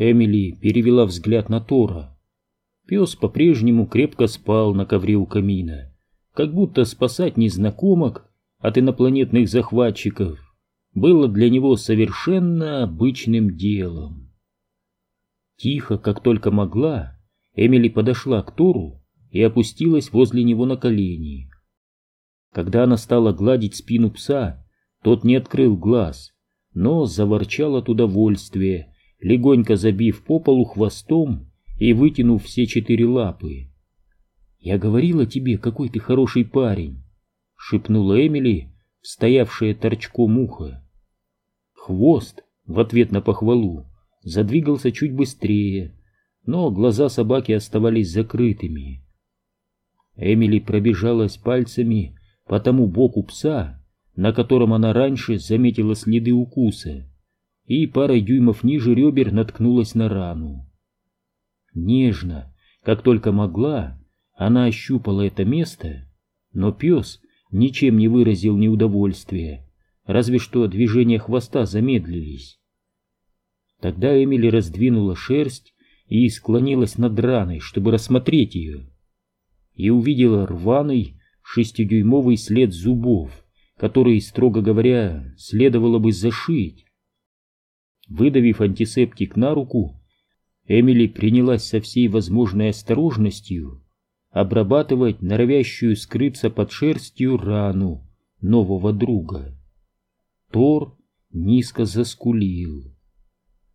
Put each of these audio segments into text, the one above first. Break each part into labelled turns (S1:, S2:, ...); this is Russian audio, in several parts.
S1: Эмили перевела взгляд на Тора. Пес по-прежнему крепко спал на ковре у камина, как будто спасать незнакомок от инопланетных захватчиков было для него совершенно обычным делом. Тихо, как только могла, Эмили подошла к Тору и опустилась возле него на колени. Когда она стала гладить спину пса, тот не открыл глаз, но заворчал от удовольствия, легонько забив по полу хвостом и вытянув все четыре лапы. «Я говорила тебе, какой ты хороший парень!» — шепнула Эмили, стоявшая торчком уха. Хвост, в ответ на похвалу, задвигался чуть быстрее, но глаза собаки оставались закрытыми. Эмили пробежалась пальцами по тому боку пса, на котором она раньше заметила следы укуса, и парой дюймов ниже ребер наткнулась на рану. Нежно, как только могла, она ощупала это место, но пес ничем не выразил неудовольствия, разве что движения хвоста замедлились. Тогда Эмили раздвинула шерсть и склонилась над раной, чтобы рассмотреть ее, и увидела рваный шестидюймовый след зубов, который, строго говоря, следовало бы зашить. Выдавив антисептик на руку, Эмили принялась со всей возможной осторожностью обрабатывать норовящую скрыться под шерстью рану нового друга. Тор низко заскулил.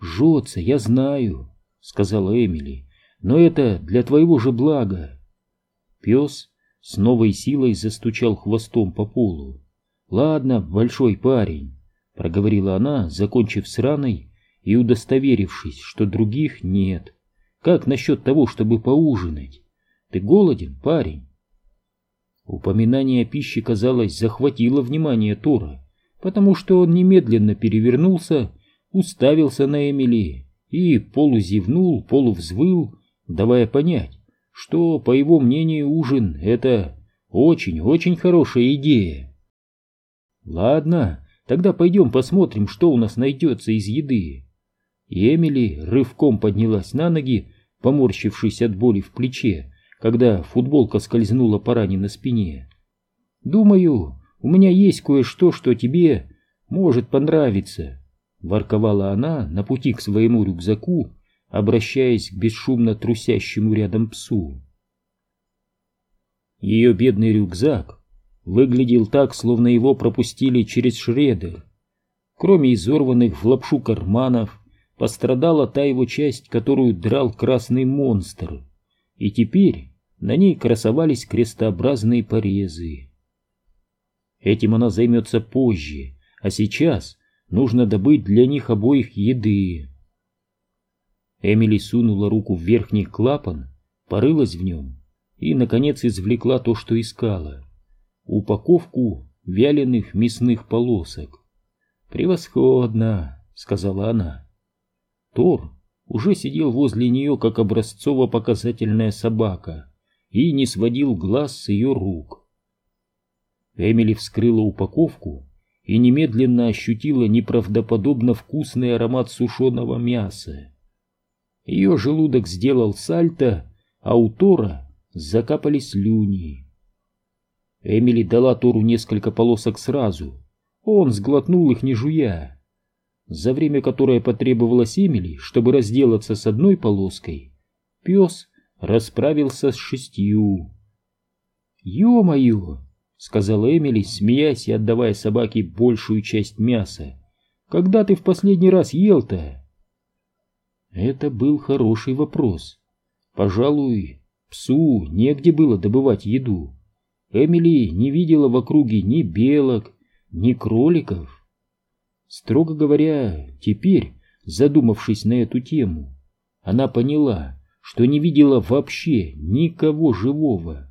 S1: «Жжется, я знаю», — сказала Эмили, — «но это для твоего же блага». Пес с новой силой застучал хвостом по полу. «Ладно, большой парень», — проговорила она, закончив с раной и удостоверившись, что других нет. «Как насчет того, чтобы поужинать? Ты голоден, парень?» Упоминание о пище, казалось, захватило внимание Тора потому что он немедленно перевернулся, уставился на Эмили и полузевнул, полувзвыл, давая понять, что, по его мнению, ужин — это очень-очень хорошая идея. Ладно, тогда пойдем посмотрим, что у нас найдется из еды. И Эмили рывком поднялась на ноги, поморщившись от боли в плече, когда футболка скользнула по ране на спине. Думаю, у меня есть кое-что, что тебе может понравиться, — ворковала она на пути к своему рюкзаку, обращаясь к бесшумно трусящему рядом псу. Ее бедный рюкзак выглядел так, словно его пропустили через шредер. Кроме изорванных в лапшу карманов, пострадала та его часть, которую драл красный монстр, и теперь на ней красовались крестообразные порезы. Этим она займется позже, а сейчас нужно добыть для них обоих еды. Эмили сунула руку в верхний клапан, порылась в нем и, наконец, извлекла то, что искала. Упаковку вяленых мясных полосок. «Превосходно!» — сказала она. Тор уже сидел возле нее, как образцово-показательная собака, и не сводил глаз с ее рук. Эмили вскрыла упаковку и немедленно ощутила неправдоподобно вкусный аромат сушеного мяса. Ее желудок сделал сальто, а у Тора закапались слюни. Эмили дала Тору несколько полосок сразу. Он сглотнул их, не жуя. За время, которое потребовалось Эмили, чтобы разделаться с одной полоской, пес расправился с шестью. «Ё-моё!» сказала Эмили, смеясь и отдавая собаке большую часть мяса. «Когда ты в последний раз ел-то?» Это был хороший вопрос. Пожалуй, псу негде было добывать еду. Эмили не видела в округе ни белок, ни кроликов. Строго говоря, теперь, задумавшись на эту тему, она поняла, что не видела вообще никого живого.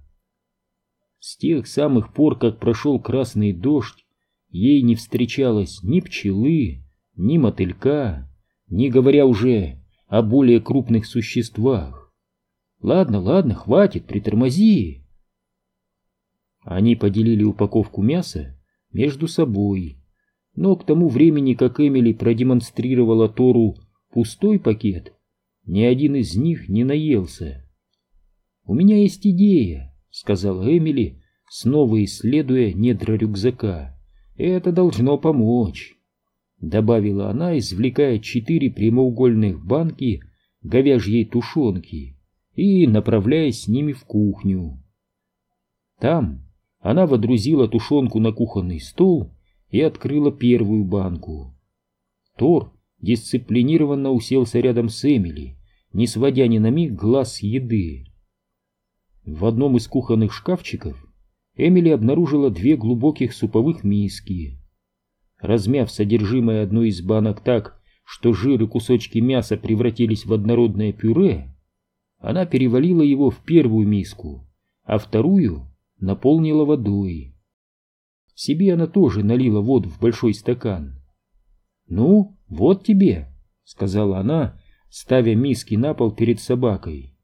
S1: С тех самых пор, как прошел красный дождь, ей не встречалось ни пчелы, ни мотылька, не говоря уже о более крупных существах. Ладно, ладно, хватит, притормози. Они поделили упаковку мяса между собой, но к тому времени, как Эмили продемонстрировала Тору пустой пакет, ни один из них не наелся. «У меня есть идея», — сказала Эмили, снова исследуя недра рюкзака. «Это должно помочь», — добавила она, извлекая четыре прямоугольных банки говяжьей тушенки и направляясь с ними в кухню. Там она водрузила тушенку на кухонный стол и открыла первую банку. Тор дисциплинированно уселся рядом с Эмили, не сводя ни на миг глаз еды. В одном из кухонных шкафчиков Эмили обнаружила две глубоких суповых миски. Размяв содержимое одной из банок так, что жир и кусочки мяса превратились в однородное пюре, она перевалила его в первую миску, а вторую наполнила водой. Себе она тоже налила воду в большой стакан. «Ну, вот тебе», — сказала она, ставя миски на пол перед собакой.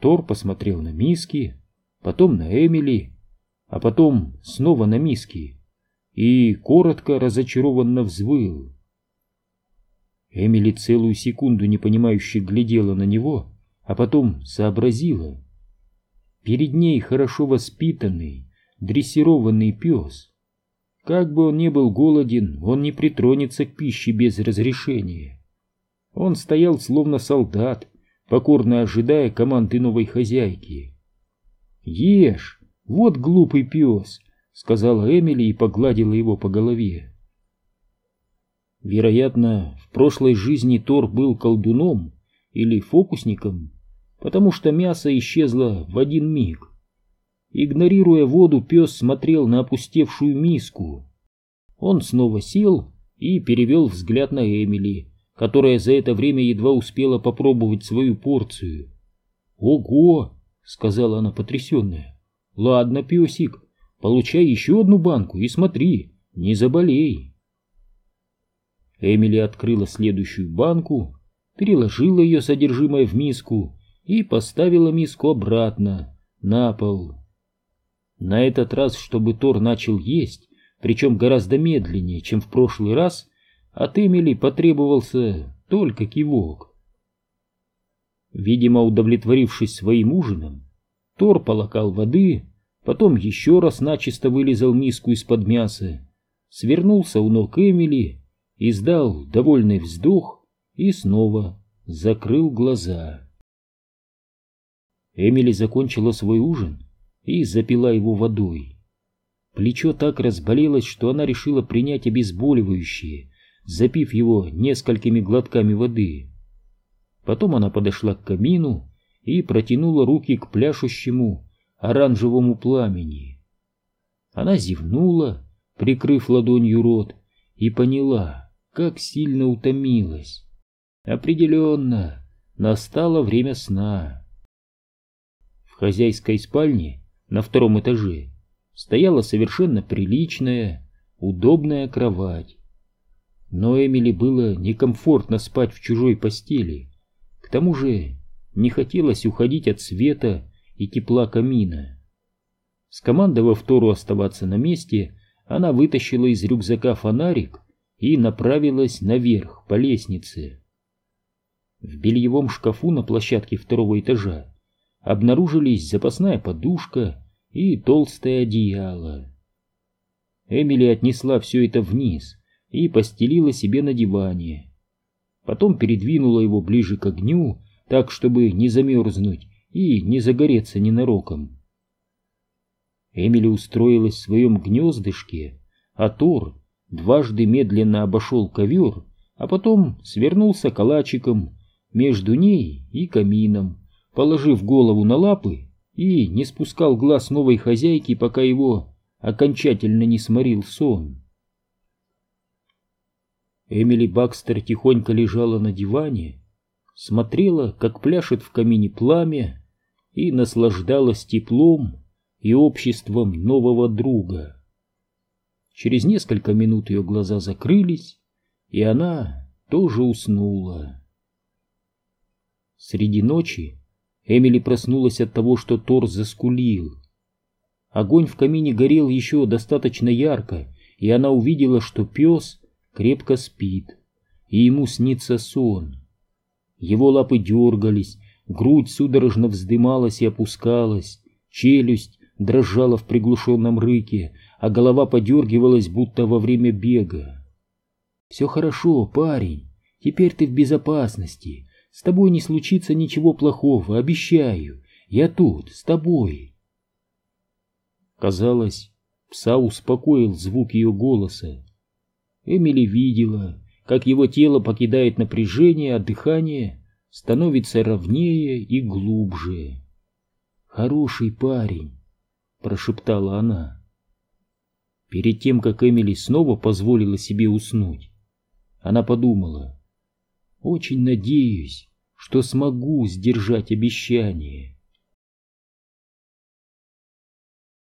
S1: Тор посмотрел на миски, потом на Эмили, а потом снова на миски и коротко разочарованно взвыл. Эмили целую секунду непонимающе глядела на него, а потом сообразила. Перед ней хорошо воспитанный, дрессированный пес. Как бы он ни был голоден, он не притронется к пище без разрешения. Он стоял словно солдат, покорно ожидая команды новой хозяйки. «Ешь! Вот глупый пес!» — сказала Эмили и погладила его по голове. Вероятно, в прошлой жизни Тор был колдуном или фокусником, потому что мясо исчезло в один миг. Игнорируя воду, пес смотрел на опустевшую миску. Он снова сел и перевел взгляд на Эмили, которая за это время едва успела попробовать свою порцию. «Ого!» — сказала она потрясенная. «Ладно, песик, получай еще одну банку и смотри, не заболей». Эмили открыла следующую банку, переложила ее содержимое в миску и поставила миску обратно, на пол. На этот раз, чтобы Тор начал есть, причем гораздо медленнее, чем в прошлый раз, от Эмили потребовался только кивок. Видимо, удовлетворившись своим ужином, Тор полакал воды, потом еще раз начисто вылезал миску из-под мяса, свернулся у ног Эмили, издал довольный вздох и снова закрыл глаза. Эмили закончила свой ужин и запила его водой. Плечо так разболелось, что она решила принять обезболивающее, запив его несколькими глотками воды. Потом она подошла к камину и протянула руки к пляшущему оранжевому пламени. Она зевнула, прикрыв ладонью рот, и поняла, как сильно утомилась. Определенно, настало время сна. В хозяйской спальне на втором этаже стояла совершенно приличная, удобная кровать. Но Эмили было некомфортно спать в чужой постели. К тому же не хотелось уходить от света и тепла камина. Скомандовав Тору оставаться на месте, она вытащила из рюкзака фонарик и направилась наверх по лестнице. В бельевом шкафу на площадке второго этажа обнаружились запасная подушка и толстое одеяло. Эмили отнесла все это вниз и постелила себе на диване. Потом передвинула его ближе к огню, так, чтобы не замерзнуть и не загореться ненароком. Эмили устроилась в своем гнездышке, а Тор дважды медленно обошел ковер, а потом свернулся калачиком между ней и камином, положив голову на лапы и не спускал глаз новой хозяйки, пока его окончательно не сморил сон. Эмили Бакстер тихонько лежала на диване, смотрела, как пляшет в камине пламя, и наслаждалась теплом и обществом нового друга. Через несколько минут ее глаза закрылись, и она тоже уснула. Среди ночи Эмили проснулась от того, что Тор заскулил. Огонь в камине горел еще достаточно ярко, и она увидела, что пес крепко спит. и ему снится сон. Его лапы дергались, грудь судорожно вздымалась и опускалась, челюсть дрожала в приглушенном рыке, а голова подергивалась, будто во время бега. «Все хорошо, парень, теперь ты в безопасности, с тобой не случится ничего плохого, обещаю, я тут, с тобой». Казалось, пса успокоил звук ее голоса. Эмили видела, как его тело покидает напряжение, а дыхание становится ровнее и глубже. «Хороший парень», — прошептала она. Перед тем, как Эмили снова позволила себе уснуть, она подумала, «Очень надеюсь, что смогу сдержать обещание».